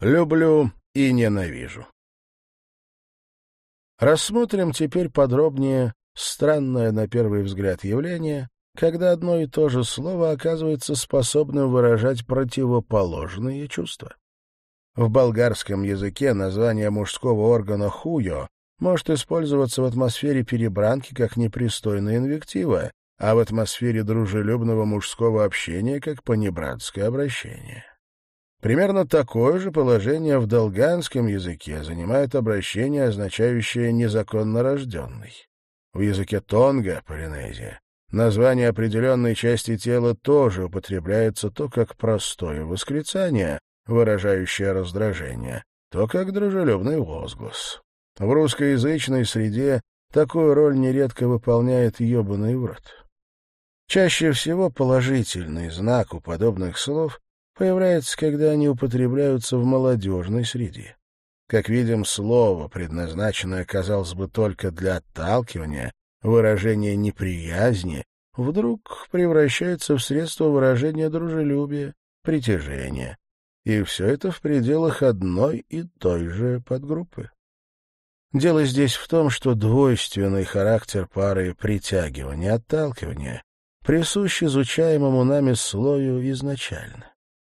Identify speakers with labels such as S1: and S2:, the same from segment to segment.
S1: Люблю и ненавижу. Рассмотрим теперь подробнее странное на первый взгляд явление, когда одно и то же слово оказывается способным выражать противоположные чувства. В болгарском языке название мужского органа «хуё» может использоваться в атмосфере перебранки как непристойная инвектива, а в атмосфере дружелюбного мужского общения как понебратское обращение. Примерно такое же положение в долганском языке занимает обращение, означающее «незаконно рожденный». В языке тонга, Полинезия, название определенной части тела тоже употребляется то как простое восклицание, выражающее раздражение, то как дружелюбный возглас. В русскоязычной среде такую роль нередко выполняет ебаный в рот. Чаще всего положительный знак у подобных слов появляется, когда они употребляются в молодежной среде. Как видим, слово, предназначенное, казалось бы, только для отталкивания, выражения неприязни, вдруг превращается в средство выражения дружелюбия, притяжения. И все это в пределах одной и той же подгруппы. Дело здесь в том, что двойственный характер пары притягивания-отталкивания присущ изучаемому нами слою изначально.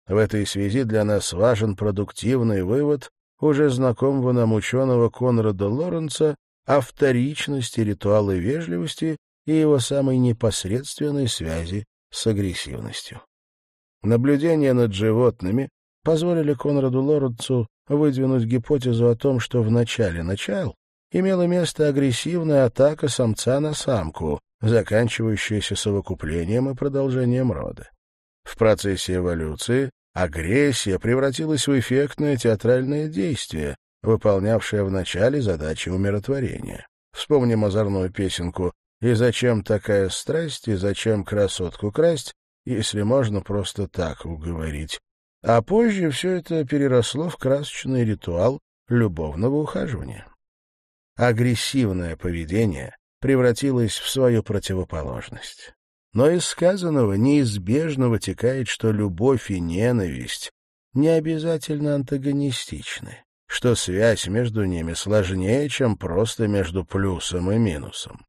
S1: В этой связи для нас важен продуктивный вывод уже знакомого нам ученого Конрада Лоренца о вторичности ритуала вежливости и его самой непосредственной связи с агрессивностью. Наблюдения над животными позволили Конраду Лоренцу выдвинуть гипотезу о том, что в начале начал имела место агрессивная атака самца на самку, заканчивающаяся совокуплением и продолжением рода. В процессе эволюции Агрессия превратилась в эффектное театральное действие, выполнявшее в начале задачи умиротворения. Вспомним озорную песенку «И зачем такая страсть, и зачем красотку красть, если можно просто так уговорить?» А позже все это переросло в красочный ритуал любовного ухаживания. Агрессивное поведение превратилось в свою противоположность. Но из сказанного неизбежно вытекает, что любовь и ненависть не обязательно антагонистичны, что связь между ними сложнее, чем просто между плюсом и минусом.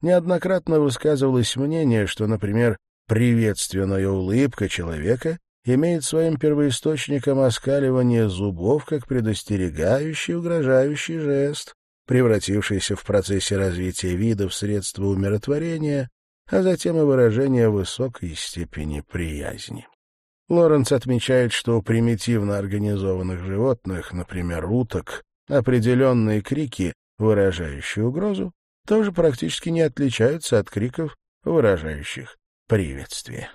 S1: Неоднократно высказывалось мнение, что, например, приветственная улыбка человека имеет своим первоисточником оскаливание зубов как предостерегающий, угрожающий жест, превратившийся в процессе развития вида в средство умиротворения а затем и выражение высокой степени приязни. Лоренц отмечает, что у примитивно организованных животных, например, уток, определенные крики, выражающие угрозу, тоже практически не отличаются от криков, выражающих приветствие.